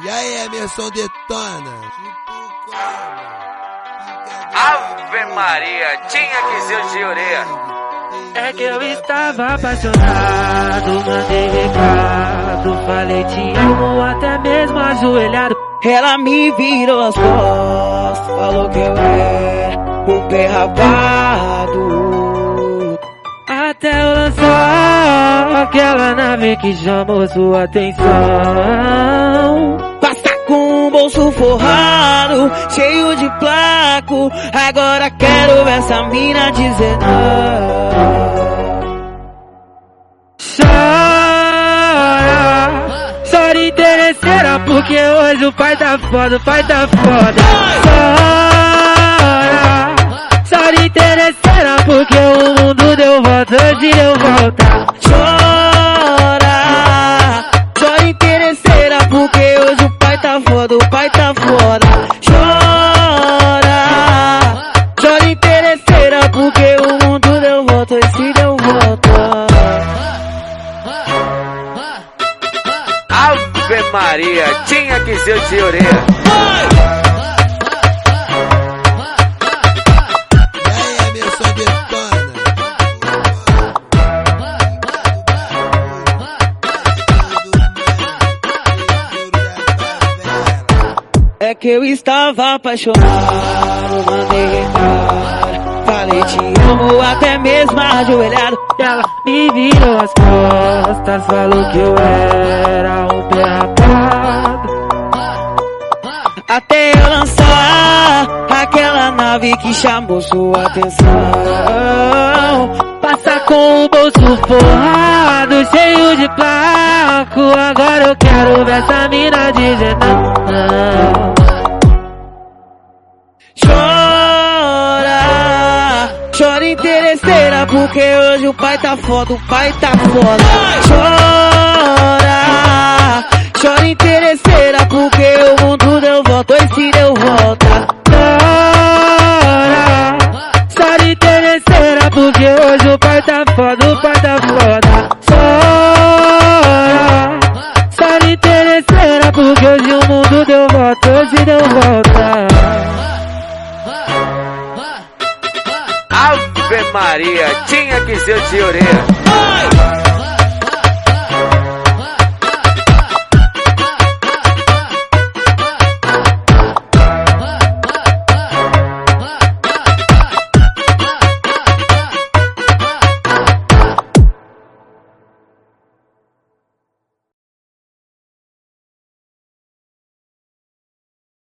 E aí, Emerson detona? Tipo Ave Maria, tinha que ser o Giorê. É que eu estava apaixonado, mandei recado, falei te amo até mesmo ajoelhado. Ela me virou as costas, falou que eu era um pé rapado. Até aquela nave que chamou sua atenção. Passa com o bolso forrado, cheio de placo. Agora quero ver essa mina dizer não. Chora, chora interesseira, porque hoje o pai tá foda, o pai tá foda. Chora, chora interesseira, porque o mundo deu volta, hoje deu volta. Tá foda, o pai tá foda. Chora, chora interesseira, porque o mundo deu volta, hoje deu volta. Ave Maria, tinha que ser o Giorê. E É que eu estava apaixonado, mandei recado. Falei te amo até mesmo ajoelhado. E ela me virou as costas, falou que eu era um pé rapado. Até eu lançar aquela nave que chamou sua atenção. Passa com o bolso forrado, cheio de placo. Agora eu quero ver essa mina não, não. Chora, chora interesseira, porque hoje o pai tá foda, o pai tá foda. Chora, chora interesseira, porque o mundo deu volta, oi se deu volta. Chora, chora interesseira, porque hoje o pai tá foda, o pai tá foda. Chora, chora interesseira, porque hoje o mundo deu volta, hoje deu volta. Maria, tinha que ser teoria. Tiorê.